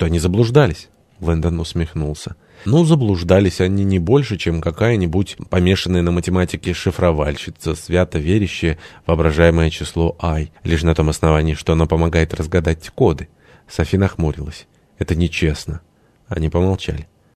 что они заблуждались. Лэндон усмехнулся. Ну, заблуждались они не больше, чем какая-нибудь помешанная на математике шифровальщица, свято верящая воображаемое число «ай», лишь на том основании, что она помогает разгадать коды. Софи нахмурилась. «Это нечестно». Они помолчали.